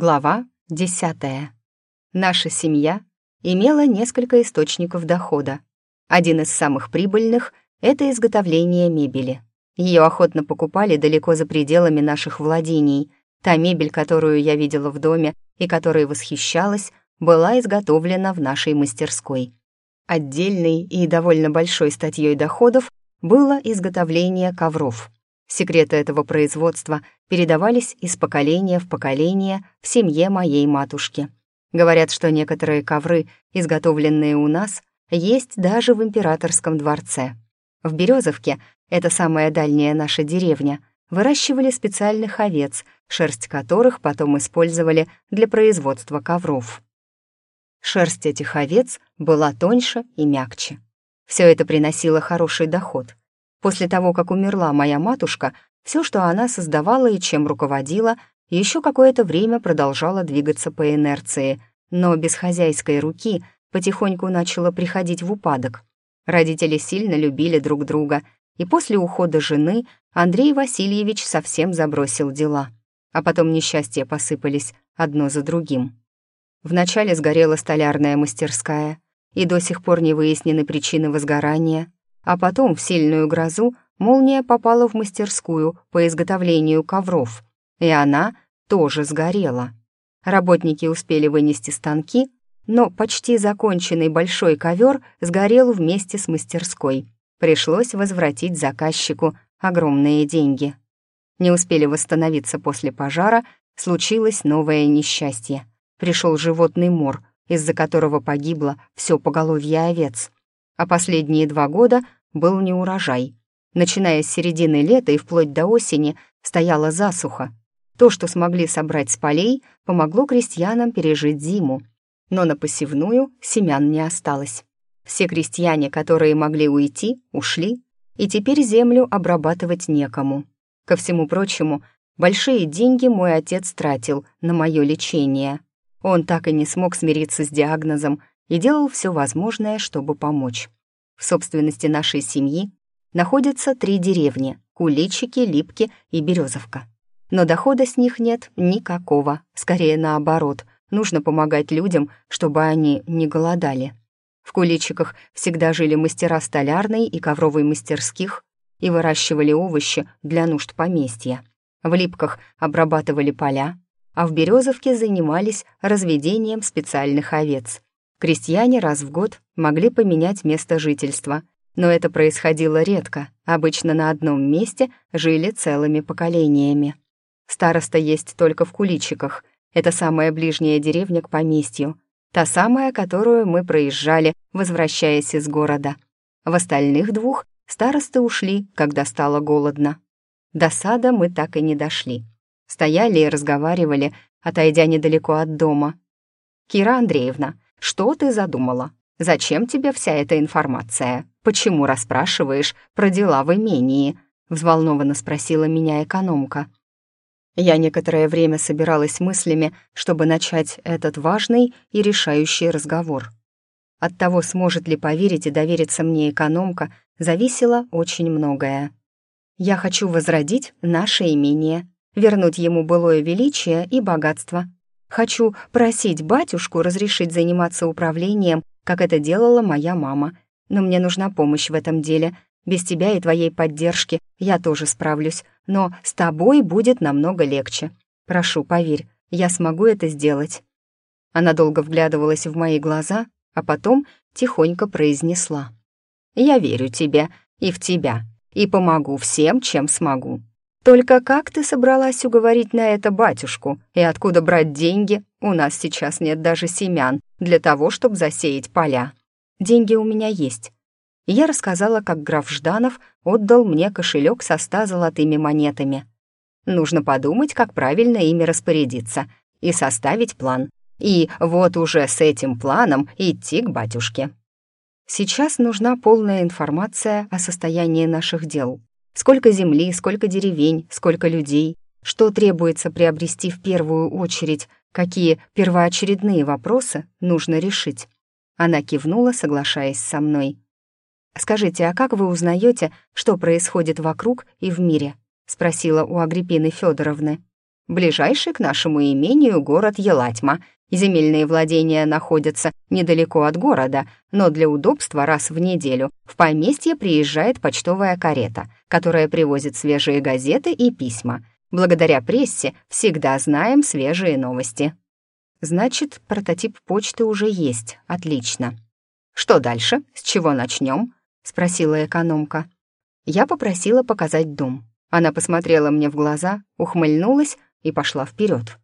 Глава 10. Наша семья имела несколько источников дохода. Один из самых прибыльных — это изготовление мебели. Ее охотно покупали далеко за пределами наших владений. Та мебель, которую я видела в доме и которой восхищалась, была изготовлена в нашей мастерской. Отдельной и довольно большой статьей доходов было изготовление ковров — Секреты этого производства передавались из поколения в поколение в семье моей матушки. Говорят, что некоторые ковры, изготовленные у нас, есть даже в императорском дворце. В Березовке, это самая дальняя наша деревня, выращивали специальных овец, шерсть которых потом использовали для производства ковров. Шерсть этих овец была тоньше и мягче. Все это приносило хороший доход. После того, как умерла моя матушка, все, что она создавала и чем руководила, еще какое-то время продолжало двигаться по инерции, но без хозяйской руки потихоньку начало приходить в упадок. Родители сильно любили друг друга, и после ухода жены Андрей Васильевич совсем забросил дела. А потом несчастья посыпались одно за другим. Вначале сгорела столярная мастерская, и до сих пор не выяснены причины возгорания — а потом в сильную грозу молния попала в мастерскую по изготовлению ковров, и она тоже сгорела. Работники успели вынести станки, но почти законченный большой ковер сгорел вместе с мастерской. Пришлось возвратить заказчику огромные деньги. Не успели восстановиться после пожара, случилось новое несчастье. Пришел животный мор, из-за которого погибло все поголовье овец. А последние два года был неурожай. Начиная с середины лета и вплоть до осени стояла засуха. То, что смогли собрать с полей, помогло крестьянам пережить зиму. Но на посевную семян не осталось. Все крестьяне, которые могли уйти, ушли, и теперь землю обрабатывать некому. Ко всему прочему, большие деньги мой отец тратил на мое лечение. Он так и не смог смириться с диагнозом и делал все возможное, чтобы помочь. В собственности нашей семьи находятся три деревни — Куличики, Липки и Березовка. Но дохода с них нет никакого, скорее наоборот, нужно помогать людям, чтобы они не голодали. В Куличиках всегда жили мастера столярной и ковровой мастерских и выращивали овощи для нужд поместья. В Липках обрабатывали поля, а в Березовке занимались разведением специальных овец — Крестьяне раз в год могли поменять место жительства, но это происходило редко, обычно на одном месте жили целыми поколениями. Староста есть только в Куличиках, это самая ближняя деревня к поместью, та самая, которую мы проезжали, возвращаясь из города. В остальных двух старосты ушли, когда стало голодно. До сада мы так и не дошли. Стояли и разговаривали, отойдя недалеко от дома. «Кира Андреевна, что ты задумала? Зачем тебе вся эта информация? Почему расспрашиваешь про дела в имении?» Взволнованно спросила меня экономка. Я некоторое время собиралась мыслями, чтобы начать этот важный и решающий разговор. От того, сможет ли поверить и довериться мне экономка, зависело очень многое. Я хочу возродить наше имение, вернуть ему былое величие и богатство, Хочу просить батюшку разрешить заниматься управлением, как это делала моя мама. Но мне нужна помощь в этом деле. Без тебя и твоей поддержки я тоже справлюсь, но с тобой будет намного легче. Прошу, поверь, я смогу это сделать». Она долго вглядывалась в мои глаза, а потом тихонько произнесла. «Я верю тебе и в тебя, и помогу всем, чем смогу. Только как ты собралась уговорить на это батюшку? И откуда брать деньги? У нас сейчас нет даже семян для того, чтобы засеять поля. Деньги у меня есть. я рассказала, как граф Жданов отдал мне кошелек со ста золотыми монетами. Нужно подумать, как правильно ими распорядиться, и составить план. И вот уже с этим планом идти к батюшке. Сейчас нужна полная информация о состоянии наших дел. Сколько земли, сколько деревень, сколько людей, что требуется приобрести в первую очередь, какие первоочередные вопросы нужно решить. Она кивнула, соглашаясь со мной. «Скажите, а как вы узнаете, что происходит вокруг и в мире?» — спросила у Агриппины Федоровны. Ближайший к нашему имению город Елатьма. Земельные владения находятся недалеко от города, но для удобства раз в неделю в поместье приезжает почтовая карета, которая привозит свежие газеты и письма. Благодаря прессе всегда знаем свежие новости. Значит, прототип почты уже есть. Отлично. Что дальше? С чего начнем? спросила экономка. Я попросила показать дом. Она посмотрела мне в глаза, ухмыльнулась и пошла вперед.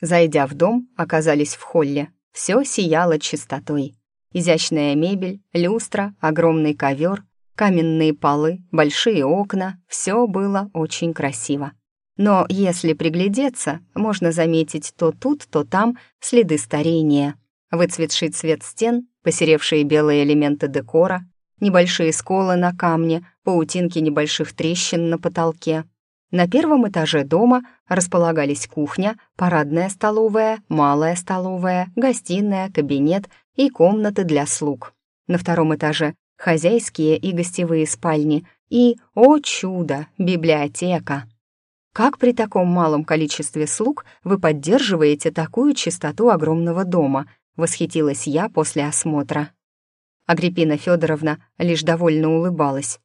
Зайдя в дом, оказались в холле. Все сияло чистотой. Изящная мебель, люстра, огромный ковер, каменные полы, большие окна — все было очень красиво. Но если приглядеться, можно заметить то тут, то там следы старения. Выцветший цвет стен, посеревшие белые элементы декора, небольшие сколы на камне, паутинки небольших трещин на потолке — на первом этаже дома располагались кухня, парадная столовая, малая столовая, гостиная, кабинет и комнаты для слуг. На втором этаже хозяйские и гостевые спальни и, о чудо, библиотека. Как при таком малом количестве слуг вы поддерживаете такую чистоту огромного дома? Восхитилась я после осмотра. Агриппина Федоровна лишь довольно улыбалась.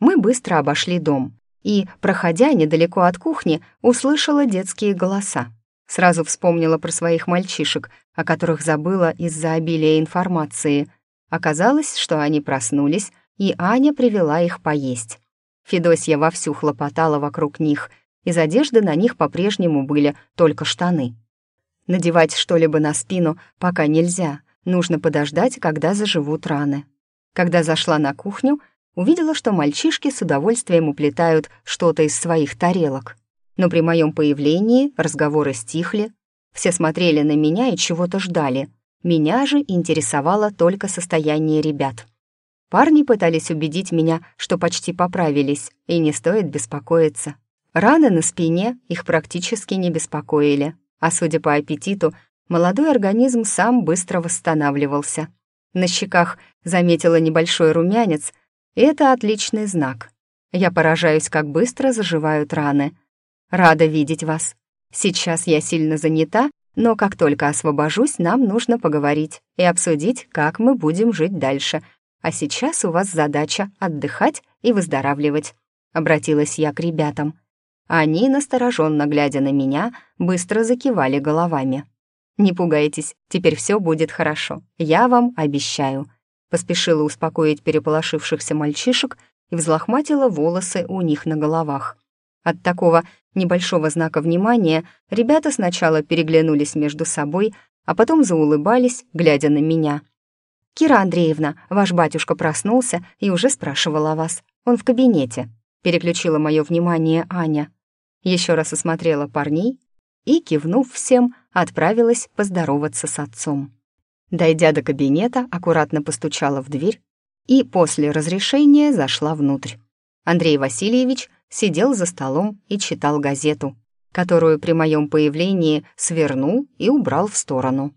Мы быстро обошли дом и, проходя недалеко от кухни, услышала детские голоса. Сразу вспомнила про своих мальчишек, о которых забыла из-за обилия информации. Оказалось, что они проснулись, и Аня привела их поесть. Федосья вовсю хлопотала вокруг них, из одежды на них по-прежнему были только штаны. Надевать что-либо на спину пока нельзя, нужно подождать, когда заживут раны. Когда зашла на кухню, увидела, что мальчишки с удовольствием уплетают что-то из своих тарелок. Но при моем появлении разговоры стихли, все смотрели на меня и чего-то ждали. Меня же интересовало только состояние ребят. Парни пытались убедить меня, что почти поправились, и не стоит беспокоиться. Раны на спине их практически не беспокоили, а судя по аппетиту, молодой организм сам быстро восстанавливался. На щеках заметила небольшой румянец, это отличный знак. Я поражаюсь, как быстро заживают раны. Рада видеть вас. Сейчас я сильно занята, но как только освобожусь, нам нужно поговорить и обсудить, как мы будем жить дальше. А сейчас у вас задача отдыхать и выздоравливать. Обратилась я к ребятам. Они, настороженно глядя на меня, быстро закивали головами. «Не пугайтесь, теперь все будет хорошо, я вам обещаю», Поспешила успокоить переполошившихся мальчишек и взлохматила волосы у них на головах. От такого небольшого знака внимания ребята сначала переглянулись между собой, а потом заулыбались, глядя на меня. «Кира Андреевна, ваш батюшка проснулся и уже спрашивал о вас. Он в кабинете», — переключила мое внимание Аня. Еще раз осмотрела парней и, кивнув всем, отправилась поздороваться с отцом. Дойдя до кабинета, аккуратно постучала в дверь и после разрешения зашла внутрь. Андрей Васильевич сидел за столом и читал газету, которую при моем появлении свернул и убрал в сторону.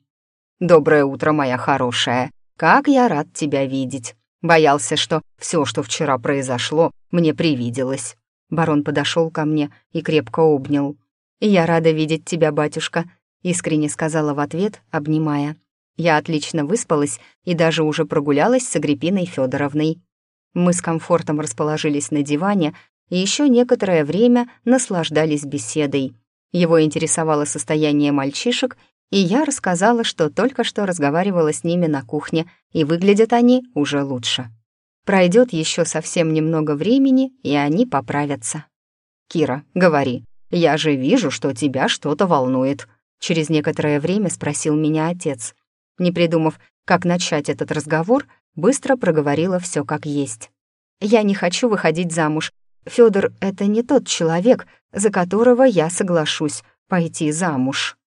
«Доброе утро, моя хорошая. Как я рад тебя видеть. Боялся, что все, что вчера произошло, мне привиделось». Барон подошел ко мне и крепко обнял. «Я рада видеть тебя, батюшка», — искренне сказала в ответ, обнимая. Я отлично выспалась и даже уже прогулялась с Агриппиной Федоровной. Мы с комфортом расположились на диване и еще некоторое время наслаждались беседой. Его интересовало состояние мальчишек, и я рассказала, что только что разговаривала с ними на кухне, и выглядят они уже лучше. Пройдет еще совсем немного времени, и они поправятся. «Кира, говори, я же вижу, что тебя что-то волнует», — через некоторое время спросил меня отец. Не придумав, как начать этот разговор, быстро проговорила все как есть. «Я не хочу выходить замуж. Федор — это не тот человек, за которого я соглашусь пойти замуж».